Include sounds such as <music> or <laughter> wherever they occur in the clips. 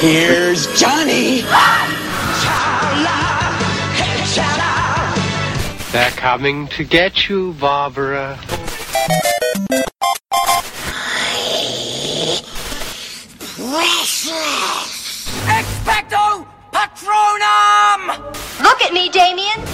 Here's Johnny. They're coming to get you, Barbara. Expecto Patronum! Look at me, Damien.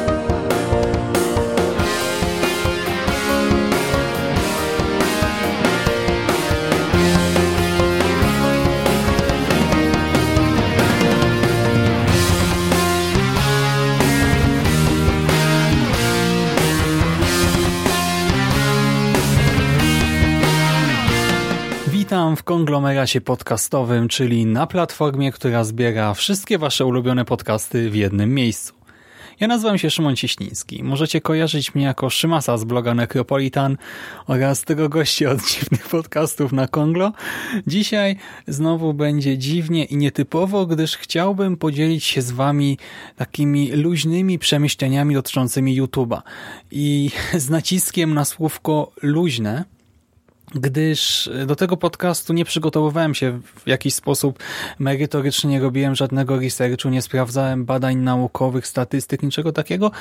Konglomeracie podcastowym, czyli na platformie, która zbiera wszystkie wasze ulubione podcasty w jednym miejscu. Ja nazywam się Szymon Cieśliński. Możecie kojarzyć mnie jako Szymasa z bloga Necropolitan oraz tego gościa od dziwnych podcastów na Konglo. Dzisiaj znowu będzie dziwnie i nietypowo, gdyż chciałbym podzielić się z wami takimi luźnymi przemyśleniami dotyczącymi YouTube'a. I z naciskiem na słówko luźne, gdyż do tego podcastu nie przygotowywałem się w jakiś sposób merytorycznie, nie robiłem żadnego researchu, nie sprawdzałem badań naukowych, statystyk, niczego takiego,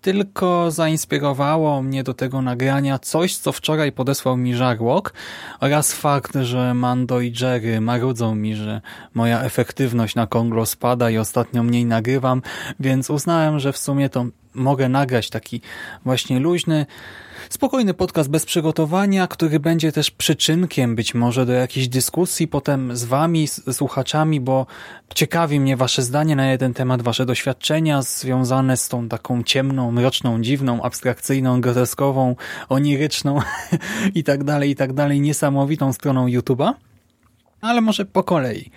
tylko zainspirowało mnie do tego nagrania coś, co wczoraj podesłał mi Żarłok oraz fakt, że Mando i Jerry marudzą mi, że moja efektywność na Konglo spada i ostatnio mniej nagrywam, więc uznałem, że w sumie to mogę nagrać taki właśnie luźny, Spokojny podcast bez przygotowania, który będzie też przyczynkiem być może do jakiejś dyskusji potem z wami, z słuchaczami, bo ciekawi mnie wasze zdanie na jeden temat, wasze doświadczenia związane z tą taką ciemną, mroczną, dziwną, abstrakcyjną, groteskową, oniryczną <laughs> i tak dalej, i tak dalej, niesamowitą stroną YouTube'a. Ale może po kolei.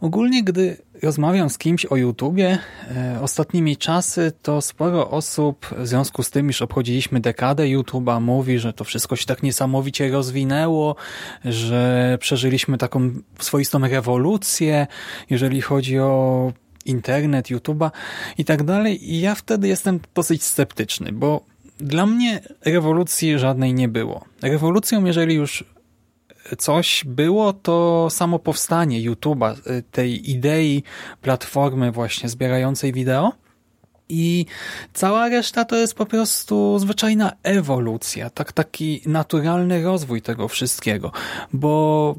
Ogólnie, gdy rozmawiam z kimś o YouTubie e, ostatnimi czasy, to sporo osób w związku z tym, iż obchodziliśmy dekadę YouTube'a, mówi, że to wszystko się tak niesamowicie rozwinęło, że przeżyliśmy taką swoistą rewolucję, jeżeli chodzi o internet, YouTube'a i tak dalej. I ja wtedy jestem dosyć sceptyczny, bo dla mnie rewolucji żadnej nie było. Rewolucją, jeżeli już coś było, to samo powstanie YouTube'a, y, tej idei platformy właśnie zbierającej wideo. I cała reszta to jest po prostu zwyczajna ewolucja, tak taki naturalny rozwój tego wszystkiego, bo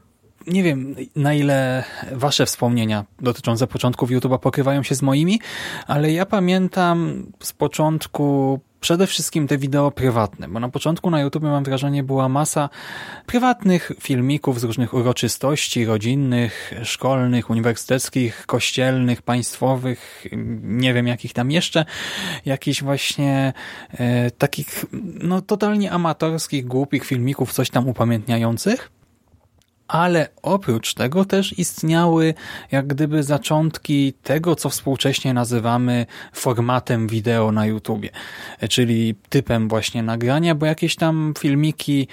nie wiem, na ile wasze wspomnienia dotyczące początków YouTube'a pokrywają się z moimi, ale ja pamiętam z początku przede wszystkim te wideo prywatne, bo na początku na YouTube mam wrażenie była masa prywatnych filmików z różnych uroczystości rodzinnych, szkolnych, uniwersyteckich, kościelnych, państwowych, nie wiem jakich tam jeszcze, jakichś właśnie e, takich no totalnie amatorskich, głupich filmików, coś tam upamiętniających ale oprócz tego też istniały jak gdyby zaczątki tego, co współcześnie nazywamy formatem wideo na YouTubie, czyli typem właśnie nagrania, bo jakieś tam filmiki,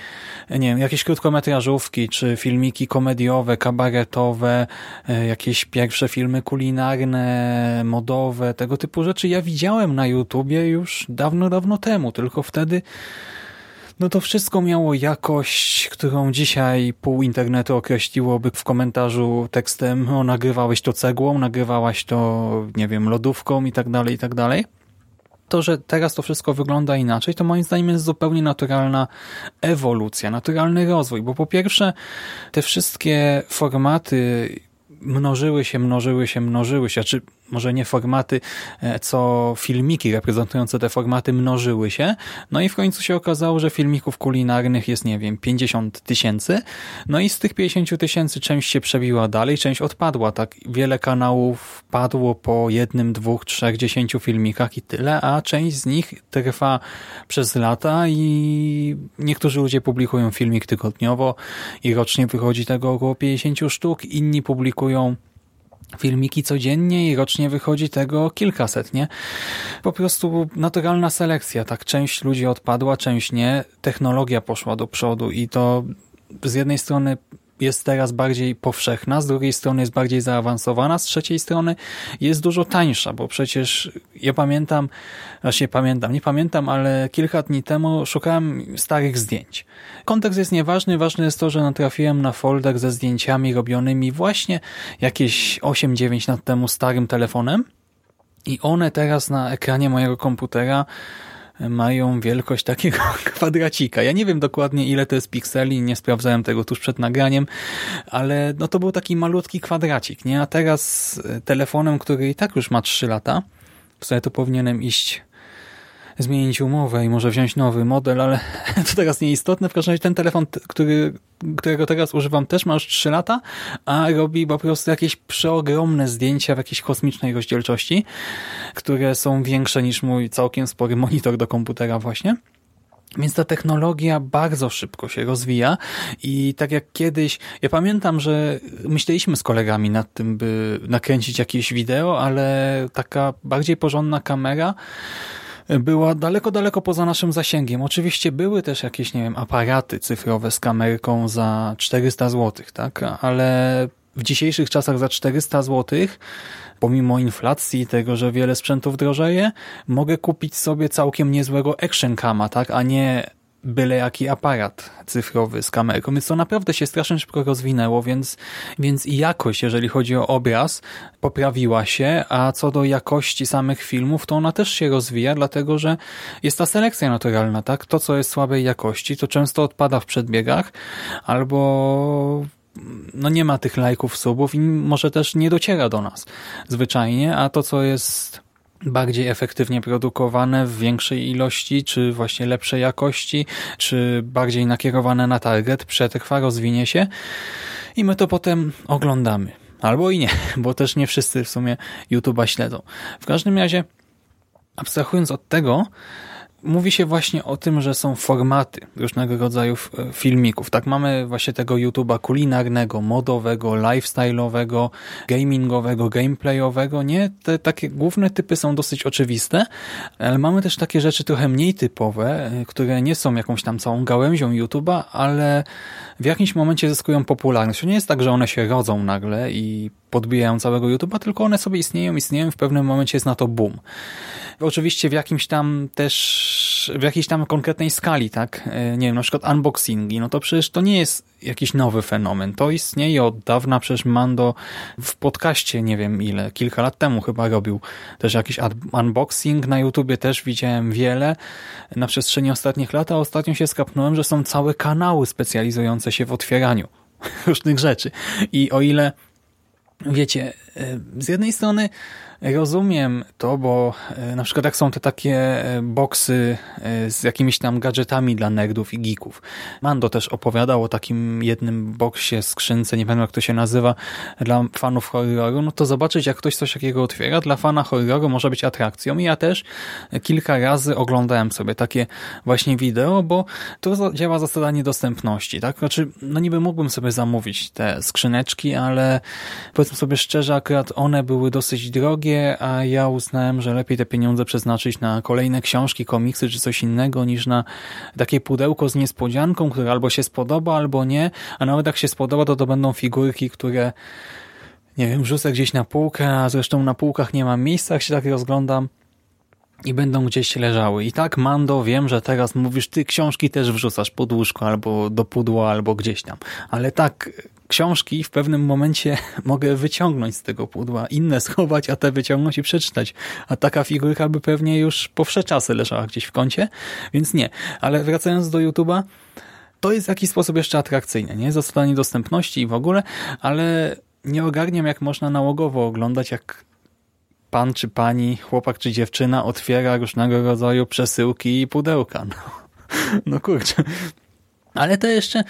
nie wiem, jakieś krótkometrażówki, czy filmiki komediowe, kabaretowe, e, jakieś pierwsze filmy kulinarne, modowe, tego typu rzeczy ja widziałem na YouTubie już dawno, dawno temu, tylko wtedy no to wszystko miało jakość, którą dzisiaj pół internetu określiłoby w komentarzu tekstem o nagrywałeś to cegłą, nagrywałaś to, nie wiem, lodówką i tak dalej, i tak dalej. To, że teraz to wszystko wygląda inaczej, to moim zdaniem jest zupełnie naturalna ewolucja, naturalny rozwój, bo po pierwsze te wszystkie formaty mnożyły się, mnożyły się, mnożyły się, czy może nie formaty, e, co filmiki reprezentujące te formaty mnożyły się. No i w końcu się okazało, że filmików kulinarnych jest, nie wiem, 50 tysięcy. No i z tych 50 tysięcy część się przebiła dalej, część odpadła. Tak wiele kanałów padło po jednym, dwóch, trzech, dziesięciu filmikach i tyle, a część z nich trwa przez lata i niektórzy ludzie publikują filmik tygodniowo i rocznie wychodzi tego około 50 sztuk, inni publikują filmiki codziennie i rocznie wychodzi tego kilkaset, nie? Po prostu naturalna selekcja, tak? Część ludzi odpadła, część nie. Technologia poszła do przodu i to z jednej strony jest teraz bardziej powszechna, z drugiej strony jest bardziej zaawansowana, z trzeciej strony jest dużo tańsza, bo przecież ja pamiętam, właśnie pamiętam, nie pamiętam, ale kilka dni temu szukałem starych zdjęć. Kontekst jest nieważny, ważne jest to, że natrafiłem na folder ze zdjęciami robionymi właśnie jakieś 8-9 lat temu starym telefonem i one teraz na ekranie mojego komputera mają wielkość takiego <laughs> kwadracika. Ja nie wiem dokładnie ile to jest pikseli, nie sprawdzałem tego tuż przed nagraniem, ale no to był taki malutki kwadracik, nie? A teraz e, telefonem, który i tak już ma 3 lata, w to powinienem iść zmienić umowę i może wziąć nowy model, ale <laughs> to teraz nieistotne. W każdym razie ten telefon, który, którego teraz używam też ma już 3 lata, a robi po prostu jakieś przeogromne zdjęcia w jakiejś kosmicznej rozdzielczości, które są większe niż mój całkiem spory monitor do komputera właśnie. Więc ta technologia bardzo szybko się rozwija i tak jak kiedyś, ja pamiętam, że myśleliśmy z kolegami nad tym, by nakręcić jakieś wideo, ale taka bardziej porządna kamera była daleko, daleko poza naszym zasięgiem. Oczywiście były też jakieś, nie wiem, aparaty cyfrowe z kamerką za 400 zł, tak? Ale w dzisiejszych czasach za 400 zł, pomimo inflacji tego, że wiele sprzętów drożeje, mogę kupić sobie całkiem niezłego action cama, tak? A nie byle jaki aparat cyfrowy z kamerką, więc to naprawdę się strasznie szybko rozwinęło, więc, więc i jakość, jeżeli chodzi o obraz, poprawiła się, a co do jakości samych filmów, to ona też się rozwija, dlatego że jest ta selekcja naturalna, tak? To, co jest słabej jakości, to często odpada w przedbiegach, albo no nie ma tych lajków, subów i może też nie dociera do nas zwyczajnie, a to, co jest bardziej efektywnie produkowane w większej ilości, czy właśnie lepszej jakości, czy bardziej nakierowane na target, przetrwa, rozwinie się i my to potem oglądamy. Albo i nie, <laughs> bo też nie wszyscy w sumie YouTube'a śledzą. W każdym razie, abstrahując od tego, mówi się właśnie o tym, że są formaty różnego rodzaju filmików. Tak mamy właśnie tego YouTube'a kulinarnego, modowego, lifestyle'owego, gamingowego, gameplayowego. Nie, te takie główne typy są dosyć oczywiste, ale mamy też takie rzeczy trochę mniej typowe, e, które nie są jakąś tam całą gałęzią YouTube'a, ale w jakimś momencie zyskują popularność. To nie jest tak, że one się rodzą nagle i podbijają całego YouTube'a, tylko one sobie istnieją, istnieją w pewnym momencie jest na to boom. Oczywiście w jakimś tam też, w jakiejś tam konkretnej skali, tak? E, nie wiem, na przykład unboxingi, no to przecież to nie jest jakiś nowy fenomen. To istnieje od dawna, przecież Mando w podcaście, nie wiem ile, kilka lat temu chyba robił też jakiś unboxing na YouTubie, też widziałem wiele na przestrzeni ostatnich lat, a ostatnio się skapnąłem, że są całe kanały specjalizujące się w otwieraniu <laughs> różnych rzeczy. I o ile wiecie, e, z jednej strony Rozumiem to, bo e, na przykład jak są te takie e, boksy e, z jakimiś tam gadżetami dla nerdów i geeków. Mando też opowiadał o takim jednym boksie, skrzynce, nie wiem jak to się nazywa, dla fanów horroru, no to zobaczyć jak ktoś coś takiego otwiera, dla fana horroru może być atrakcją i ja też kilka razy oglądałem sobie takie właśnie wideo, bo to działa zasada niedostępności, tak? Znaczy, no niby mógłbym sobie zamówić te skrzyneczki, ale powiedzmy sobie szczerze, akurat one były dosyć drogie, a ja uznałem, że lepiej te pieniądze przeznaczyć na kolejne książki, komiksy czy coś innego niż na takie pudełko z niespodzianką, które albo się spodoba, albo nie, a nawet jak się spodoba, to to będą figurki, które nie wiem, wrzucę gdzieś na półkę, a zresztą na półkach nie mam miejsca, jak się tak rozglądam i będą gdzieś leżały. I tak, Mando, wiem, że teraz mówisz, ty książki też wrzucasz pod łóżko, albo do pudła, albo gdzieś tam. Ale tak, książki w pewnym momencie <laughs> mogę wyciągnąć z tego pudła, inne <laughs> schować, a te wyciągnąć i przeczytać. A taka figurka by pewnie już po wsze czasy leżała gdzieś w kącie, więc nie. Ale wracając do YouTube'a, to jest w jakiś sposób jeszcze atrakcyjne, nie? Zasada dostępności i w ogóle, ale nie ogarniam, jak można nałogowo oglądać, jak pan czy pani, chłopak czy dziewczyna otwiera różnego rodzaju przesyłki i pudełka. No, <laughs> no kurczę. Ale to jeszcze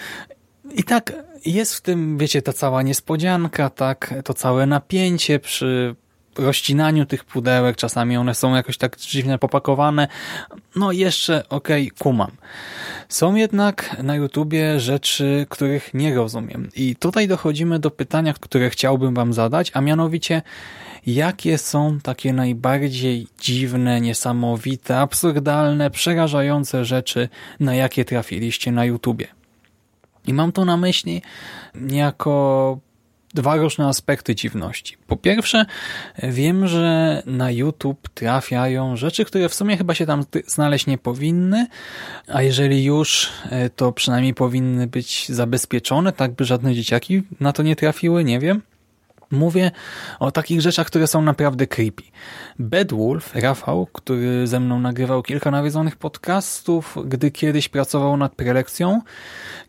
i tak jest w tym, wiecie, ta cała niespodzianka, tak, to całe napięcie przy rozcinaniu tych pudełek, czasami one są jakoś tak dziwnie popakowane. No jeszcze okej, okay, kumam. Są jednak na YouTubie rzeczy, których nie rozumiem. I tutaj dochodzimy do pytania, które chciałbym wam zadać, a mianowicie jakie są takie najbardziej dziwne, niesamowite, absurdalne, przerażające rzeczy, na jakie trafiliście na YouTubie. I mam tu na myśli niejako dwa różne aspekty dziwności. Po pierwsze, wiem, że na YouTube trafiają rzeczy, które w sumie chyba się tam znaleźć nie powinny, a jeżeli już, e, to przynajmniej powinny być zabezpieczone, tak by żadne dzieciaki na to nie trafiły, nie wiem. Mówię o takich rzeczach, które są naprawdę creepy. Bedwolf, Rafał, który ze mną nagrywał kilka nawiedzonych podcastów, gdy kiedyś pracował nad prelekcją,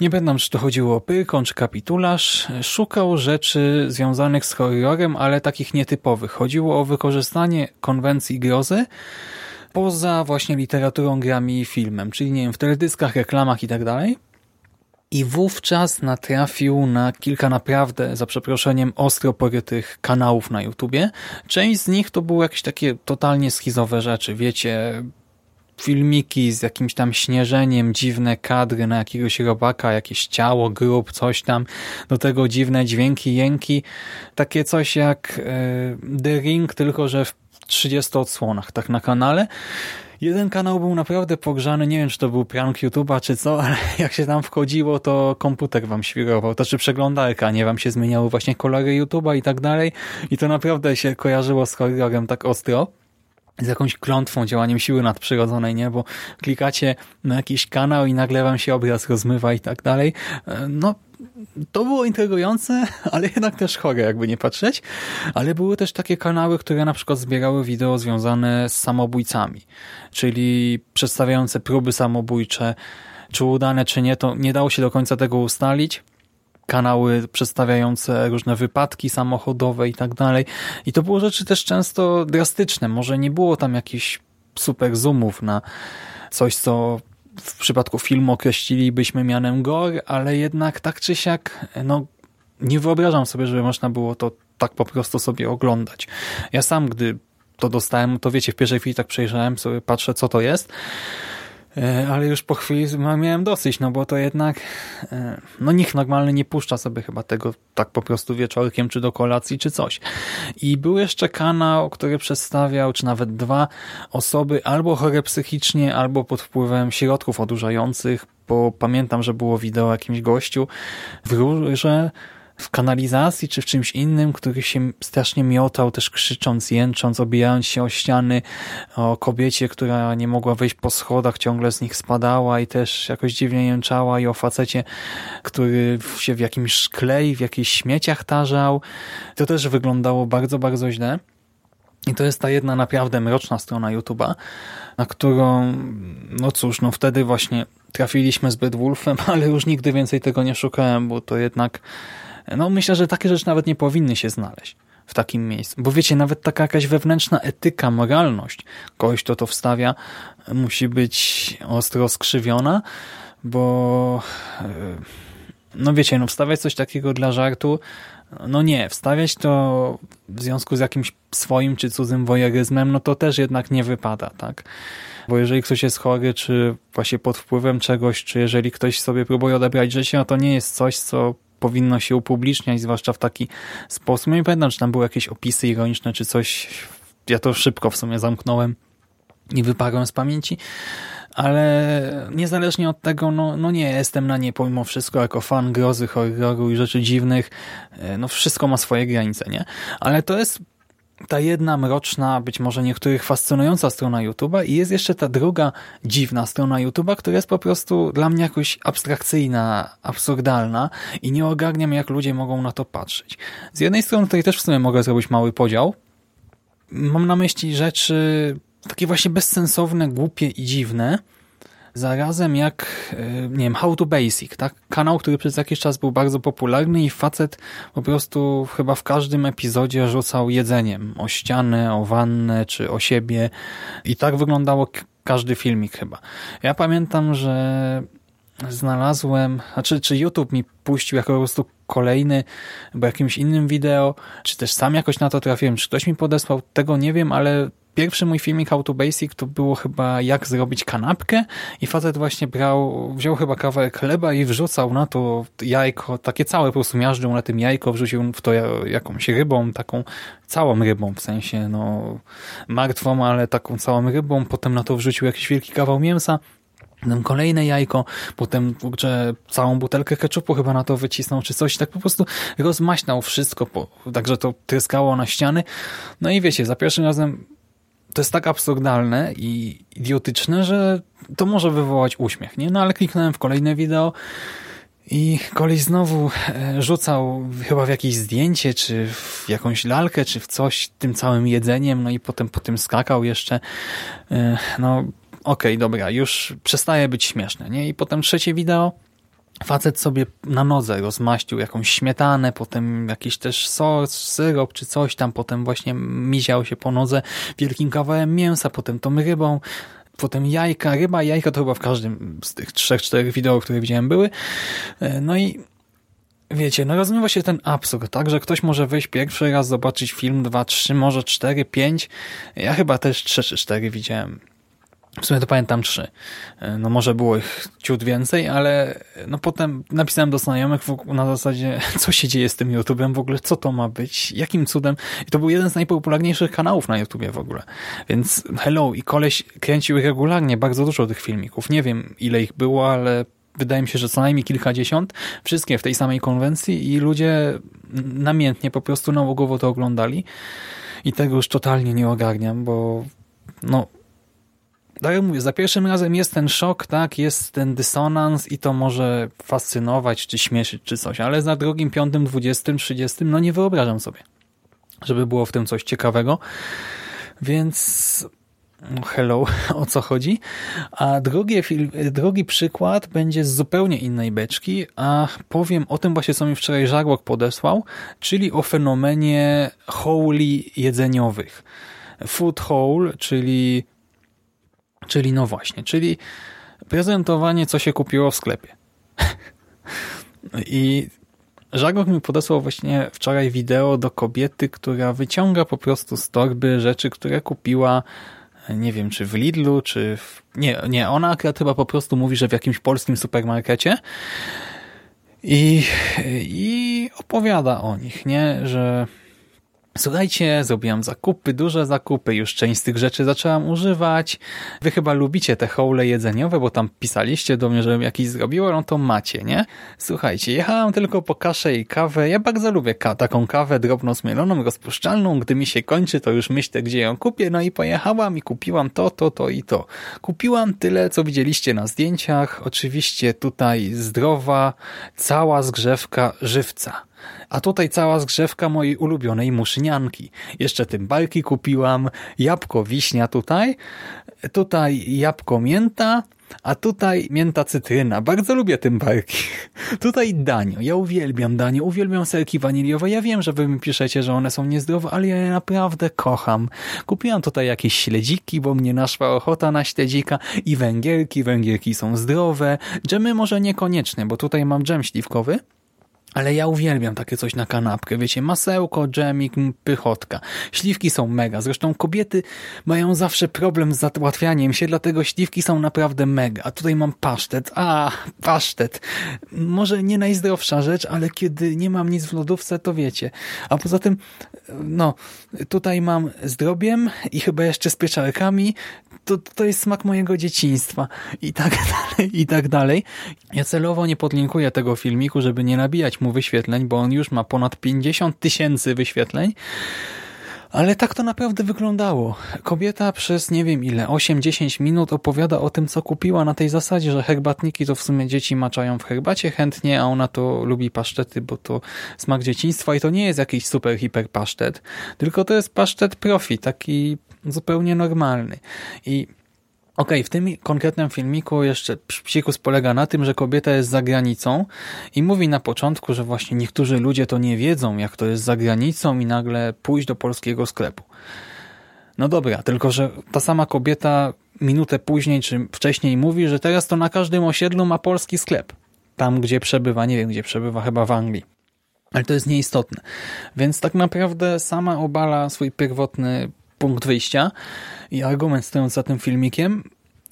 nie pamiętam, czy to chodziło o pyrkon czy kapitularz, szukał rzeczy związanych z horrorem, ale takich nietypowych. Chodziło o wykorzystanie konwencji grozy poza właśnie literaturą, grami i filmem, czyli nie wiem, w teledyskach, reklamach i tak dalej i wówczas natrafił na kilka naprawdę, za przeproszeniem, ostro porytych kanałów na YouTubie. Część z nich to były jakieś takie totalnie schizowe rzeczy, wiecie, filmiki z jakimś tam śnieżeniem, dziwne kadry na jakiegoś robaka, jakieś ciało, grób, coś tam, do tego dziwne dźwięki, jęki, takie coś jak e, The Ring, tylko że w 30 odsłonach, tak na kanale. Jeden kanał był naprawdę pogrzany, nie wiem czy to był prank YouTube'a czy co, <laughs> ale jak się tam wchodziło, to komputer wam świrował, to czy przeglądarka, nie wam się zmieniały właśnie kolory YouTube'a i tak dalej i to naprawdę się kojarzyło z horrorem tak ostro z jakąś klątwą, działaniem siły nadprzyrodzonej, nie? Bo klikacie na jakiś kanał i nagle wam się obraz rozmywa i tak dalej. E, no, to było intrygujące, <laughs> ale jednak też chore, jakby nie patrzeć. Ale były też takie kanały, które na przykład zbierały wideo związane z samobójcami, czyli przedstawiające próby samobójcze, czy udane, czy nie, to nie dało się do końca tego ustalić kanały przedstawiające różne wypadki samochodowe i tak dalej. I to było rzeczy też często drastyczne. Może nie było tam jakichś super zoomów na coś, co w przypadku filmu określilibyśmy mianem gore, ale jednak tak czy siak, no nie wyobrażam sobie, żeby można było to tak po prostu sobie oglądać. Ja sam, gdy to dostałem, to wiecie, w pierwszej chwili tak przejrzałem sobie, patrzę co to jest ale już po chwili miałem dosyć, no bo to jednak e, no nikt normalny nie puszcza sobie chyba tego tak po prostu wieczorkiem, czy do kolacji, czy coś. I był jeszcze kanał, który przedstawiał, czy nawet dwa osoby albo chore psychicznie, albo pod wpływem środków odurzających, bo pamiętam, że było wideo o jakimś gościu w rurze, w kanalizacji czy w czymś innym, który się strasznie miotał, też krzycząc, jęcząc, obijając się o ściany, o kobiecie, która nie mogła wejść po schodach, ciągle z nich spadała i też jakoś dziwnie jęczała i o facecie, który się w jakimś szkle i w jakichś śmieciach tarzał. To też wyglądało bardzo, bardzo źle. I to jest ta jedna naprawdę mroczna strona YouTube'a, na którą, no cóż, no wtedy właśnie trafiliśmy z Bedwulfem, <laughs> ale już nigdy więcej tego nie szukałem, bo to jednak no myślę, że takie rzeczy nawet nie powinny się znaleźć w takim miejscu. Bo wiecie, nawet taka jakaś wewnętrzna etyka, moralność kogoś, kto to wstawia, musi być ostro skrzywiona, bo e, no wiecie, no wstawiać coś takiego dla żartu, no nie, wstawiać to w związku z jakimś swoim czy cudzym wojeryzmem, no to też jednak nie wypada, tak? Bo jeżeli ktoś jest chory, czy właśnie pod wpływem czegoś, czy jeżeli ktoś sobie próbuje odebrać życie, no to nie jest coś, co powinno się upubliczniać, zwłaszcza w taki sposób. No nie pamiętam, czy tam były jakieś opisy ironiczne, czy coś. Ja to szybko w sumie zamknąłem i wyparłem z pamięci, ale niezależnie od tego, no, no nie jestem na nie pomimo wszystko jako fan grozy, horroru i rzeczy dziwnych. E, no wszystko ma swoje granice, nie? Ale to jest ta jedna mroczna, być może niektórych fascynująca strona YouTube'a i jest jeszcze ta druga dziwna strona YouTube'a, która jest po prostu dla mnie jakoś abstrakcyjna, absurdalna i nie ogarniam, jak ludzie mogą na to patrzeć. Z jednej strony tutaj też w sumie mogę zrobić mały podział. Mam na myśli rzeczy takie właśnie bezsensowne, głupie i dziwne, zarazem jak, e, nie wiem, How to Basic, tak? Kanał, który przez jakiś czas był bardzo popularny i facet po prostu chyba w każdym epizodzie rzucał jedzeniem o ścianę, o wannę czy o siebie i tak wyglądało każdy filmik chyba. Ja pamiętam, że znalazłem, znaczy czy YouTube mi puścił jako po prostu kolejny, bo jakimś innym wideo, czy też sam jakoś na to trafiłem, czy ktoś mi podesłał, tego nie wiem, ale Pierwszy mój filmik How to Basic to było chyba jak zrobić kanapkę i facet właśnie brał, wziął chyba kawałek chleba i wrzucał na to jajko, takie całe po prostu miażdżył na tym jajko, wrzucił w to jakąś rybą, taką całą rybą, w sensie no martwą, ale taką całą rybą, potem na to wrzucił jakiś wielki kawał mięsa, Potem kolejne jajko, potem kurczę, całą butelkę keczupu chyba na to wycisnął, czy coś, tak po prostu rozmaśnął wszystko, także to tryskało na ściany. No i wiecie, za pierwszym razem to jest tak absurdalne i idiotyczne, że to może wywołać uśmiech, nie? No ale kliknąłem w kolejne wideo i koleś znowu e, rzucał chyba w jakieś zdjęcie, czy w jakąś lalkę, czy w coś tym całym jedzeniem, no i potem po tym skakał jeszcze. E, no okej, okay, dobra, już przestaje być śmieszne, nie? I potem trzecie wideo Facet sobie na nodze rozmaścił jakąś śmietanę, potem jakiś też sos, syrop czy coś tam, potem właśnie miział się po nodze wielkim kawałem mięsa, potem tą rybą, potem jajka, ryba, jajka to chyba w każdym z tych trzech, czterech wideo, które widziałem były. E, no i wiecie, no rozumie się ten absurd, tak, że ktoś może wejść pierwszy raz, zobaczyć film, dwa, trzy, może cztery, pięć. Ja chyba też trzy czy cztery widziałem w sumie to pamiętam trzy. E, no może było ich ciut więcej, ale no potem napisałem do znajomych na zasadzie, <laughs> co się dzieje z tym YouTube'em w ogóle, co to ma być, jakim cudem. I to był jeden z najpopularniejszych kanałów na YouTubie w ogóle. Więc hello, i koleś kręcił regularnie bardzo dużo tych filmików. Nie wiem ile ich było, ale wydaje mi się, że co najmniej kilkadziesiąt. Wszystkie w tej samej konwencji i ludzie namiętnie po prostu nałogowo to oglądali. I tego już totalnie nie ogarniam, bo no tak jak mówię, za pierwszym razem jest ten szok, tak, jest ten dysonans i to może fascynować, czy śmieszyć, czy coś, ale za drugim, piątym, dwudziestym, trzydziestym, no nie wyobrażam sobie, żeby było w tym coś ciekawego. Więc no hello, <laughs> o co chodzi. A drugi, drugi przykład będzie z zupełnie innej beczki, a powiem o tym właśnie, co mi wczoraj Żarłok podesłał, czyli o fenomenie holy jedzeniowych. Food hole, czyli Czyli no właśnie, czyli prezentowanie, co się kupiło w sklepie. I Żagok mi podesłał właśnie wczoraj wideo do kobiety, która wyciąga po prostu z torby rzeczy, które kupiła nie wiem, czy w Lidlu, czy w... Nie, nie, ona akurat chyba po prostu mówi, że w jakimś polskim supermarkecie i, i opowiada o nich, nie, że Słuchajcie, zrobiłam zakupy, duże zakupy, już część z tych rzeczy zaczęłam używać. Wy chyba lubicie te hole jedzeniowe, bo tam pisaliście do mnie, żebym jakiś zrobiła, no to macie, nie? Słuchajcie, jechałam tylko po kaszę i kawę. Ja bardzo lubię ka taką kawę drobno zmieloną, rozpuszczalną. Gdy mi się kończy, to już myślę, gdzie ją kupię. No i pojechałam i kupiłam to, to, to i to. Kupiłam tyle, co widzieliście na zdjęciach. Oczywiście tutaj zdrowa, cała zgrzewka żywca a tutaj cała zgrzewka mojej ulubionej muszynianki. Jeszcze tym balki kupiłam, jabłko wiśnia tutaj, tutaj jabłko mięta, a tutaj mięta cytryna. Bardzo lubię tym barki. <laughs> Tutaj danio. Ja uwielbiam danio. Uwielbiam serki waniliowe. Ja wiem, że wy mi piszecie, że one są niezdrowe, ale ja je naprawdę kocham. Kupiłam tutaj jakieś śledziki, bo mnie naszła ochota na śledzika i węgierki. Węgierki są zdrowe. Dżemy może niekoniecznie, bo tutaj mam dżem śliwkowy, ale ja uwielbiam takie coś na kanapkę, wiecie, masełko, dżemik, pychotka. Śliwki są mega, zresztą kobiety mają zawsze problem z załatwianiem się, dlatego śliwki są naprawdę mega. A tutaj mam pasztet, a, pasztet. Może nie najzdrowsza rzecz, ale kiedy nie mam nic w lodówce, to wiecie. A poza tym, no, tutaj mam zdrobiem i chyba jeszcze z pieczarkami, to, to jest smak mojego dzieciństwa i tak <laughs> dalej, i tak dalej. Ja celowo nie podlinkuję tego filmiku, żeby nie nabijać mu wyświetleń, bo on już ma ponad 50 tysięcy wyświetleń, ale tak to naprawdę wyglądało. Kobieta przez nie wiem ile, 8-10 minut opowiada o tym, co kupiła na tej zasadzie, że herbatniki to w sumie dzieci maczają w herbacie chętnie, a ona to lubi pasztety, bo to smak dzieciństwa i to nie jest jakiś super hiper pasztet, tylko to jest pasztet profi, taki zupełnie normalny. I Okej, w tym konkretnym filmiku jeszcze psikus polega na tym, że kobieta jest za granicą i mówi na początku, że właśnie niektórzy ludzie to nie wiedzą, jak to jest za granicą i nagle pójść do polskiego sklepu. No dobra, tylko że ta sama kobieta minutę później czy wcześniej mówi, że teraz to na każdym osiedlu ma polski sklep. Tam, gdzie przebywa, nie wiem gdzie przebywa, chyba w Anglii. Ale to jest nieistotne. Więc tak naprawdę sama obala swój pierwotny punkt wyjścia i argument stojąc za tym filmikiem,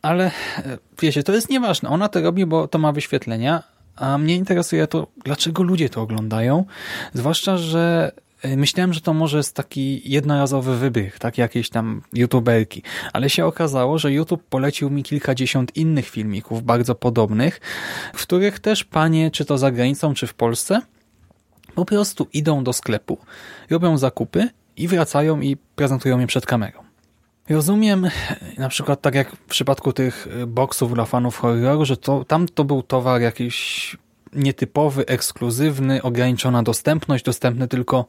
ale e, wiecie, to jest nieważne. Ona to robi, bo to ma wyświetlenia, a mnie interesuje to, dlaczego ludzie to oglądają. Zwłaszcza, że e, myślałem, że to może jest taki jednorazowy wybieg, tak jakieś tam youtuberki, ale się okazało, że YouTube polecił mi kilkadziesiąt innych filmików bardzo podobnych, w których też panie, czy to za granicą, czy w Polsce, po prostu idą do sklepu, robią zakupy i wracają i prezentują je przed kamerą. Rozumiem, na przykład tak jak w przypadku tych boksów dla fanów horroru, że to, tam to był towar jakiś nietypowy, ekskluzywny, ograniczona dostępność, dostępny tylko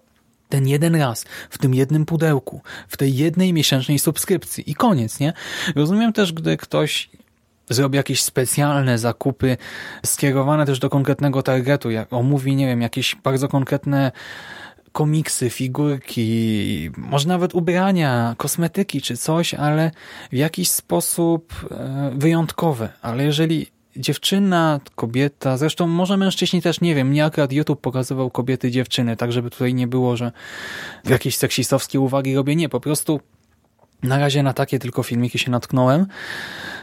ten jeden raz, w tym jednym pudełku, w tej jednej miesięcznej subskrypcji i koniec, nie? Rozumiem też, gdy ktoś zrobi jakieś specjalne zakupy skierowane też do konkretnego targetu, jak omówi, nie wiem, jakieś bardzo konkretne komiksy, figurki, może nawet ubrania, kosmetyki czy coś, ale w jakiś sposób e, wyjątkowe. Ale jeżeli dziewczyna, kobieta, zresztą może mężczyźni też, nie wiem, mnie akurat YouTube pokazywał kobiety, dziewczyny, tak żeby tutaj nie było, że jakieś seksistowskie uwagi robię. Nie, po prostu na razie na takie tylko filmiki się natknąłem.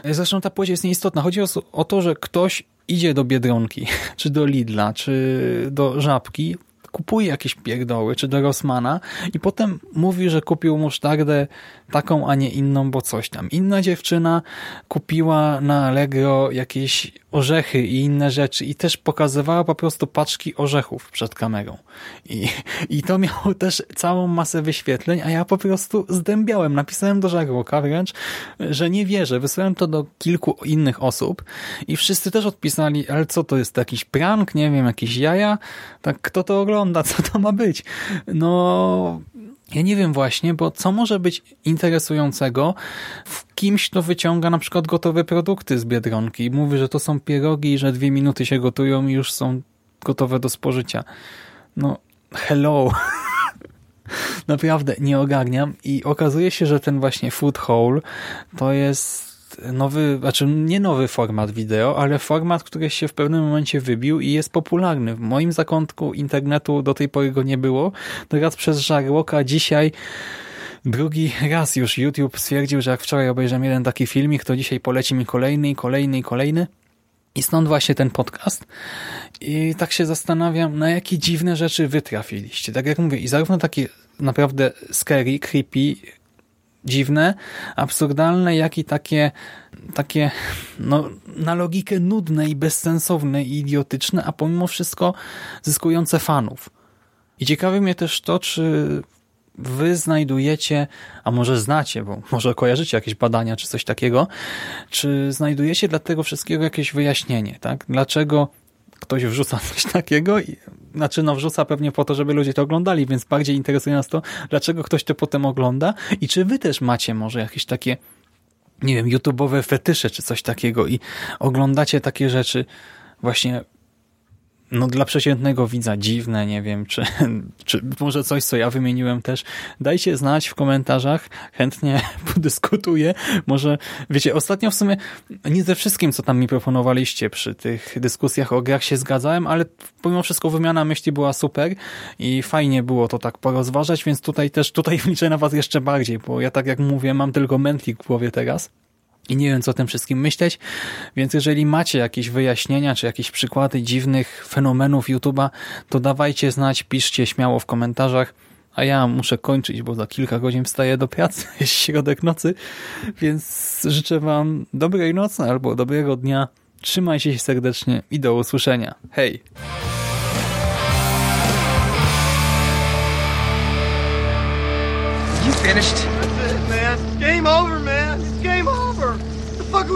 Zresztą ta płeć jest nieistotna. Chodzi o, o to, że ktoś idzie do Biedronki, <laughs> czy do Lidla, czy do Żabki, kupuje jakieś pierdoły, czy do Rossmana i potem mówi, że kupił musztardę taką, a nie inną, bo coś tam. Inna dziewczyna kupiła na Allegro jakieś orzechy i inne rzeczy i też pokazywała po prostu paczki orzechów przed kamerą. I, i to miało też całą masę wyświetleń, a ja po prostu zdębiałem. Napisałem do Żarłoka wręcz, że nie wierzę. Wysłałem to do kilku innych osób i wszyscy też odpisali, ale co to jest, jakiś prank, nie wiem, jakieś jaja? Tak, kto to ogląda? Co to ma być? No, ja nie wiem właśnie, bo co może być interesującego w kimś, kto wyciąga na przykład gotowe produkty z Biedronki i mówi, że to są pierogi że dwie minuty się gotują i już są gotowe do spożycia. No, hello. <laughs> Naprawdę nie ogarniam i okazuje się, że ten właśnie food hole to jest nowy, znaczy nie nowy format wideo, ale format, który się w pewnym momencie wybił i jest popularny. W moim zakątku internetu do tej pory go nie było. Teraz przez Żarłoka dzisiaj drugi raz już YouTube stwierdził, że jak wczoraj obejrzałem jeden taki filmik, to dzisiaj poleci mi kolejny, kolejny i kolejny. I stąd właśnie ten podcast. I tak się zastanawiam, na jakie dziwne rzeczy wy trafiliście. Tak jak mówię, i zarówno takie naprawdę scary, creepy, dziwne, absurdalne, jak i takie, takie no, na logikę nudne i bezsensowne i idiotyczne, a pomimo wszystko zyskujące fanów. I ciekawi mnie też to, czy wy znajdujecie, a może znacie, bo <laughs> może kojarzycie jakieś badania czy coś takiego, czy znajdujecie dla tego wszystkiego jakieś wyjaśnienie, tak? Dlaczego ktoś wrzuca <laughs> coś takiego i znaczy no wrzuca pewnie po to, żeby ludzie to oglądali, więc bardziej interesuje nas to, dlaczego ktoś to potem ogląda i czy wy też macie może jakieś takie nie wiem, YouTube'owe fetysze czy coś takiego i oglądacie takie rzeczy właśnie no dla przeciętnego widza dziwne, nie wiem, czy, <laughs> czy może coś, co ja wymieniłem też. Dajcie znać w komentarzach, chętnie <laughs> podyskutuję. Może, wiecie, ostatnio w sumie nie ze wszystkim, co tam mi proponowaliście przy tych dyskusjach o grach się zgadzałem, ale pomimo wszystko wymiana myśli była super i fajnie było to tak porozważać, więc tutaj też, tutaj <laughs> liczę na was jeszcze bardziej, bo ja tak jak mówię, mam tylko mętlik w głowie teraz i nie wiem, co o tym wszystkim myśleć, więc jeżeli macie jakieś wyjaśnienia, czy jakieś przykłady dziwnych fenomenów YouTube'a, to dawajcie znać, piszcie śmiało w komentarzach, a ja muszę kończyć, bo za kilka godzin wstaję do pracy, <laughs> jest środek nocy, więc życzę wam dobrej nocy albo dobrego dnia, trzymajcie się serdecznie i do usłyszenia. Hej! You finished?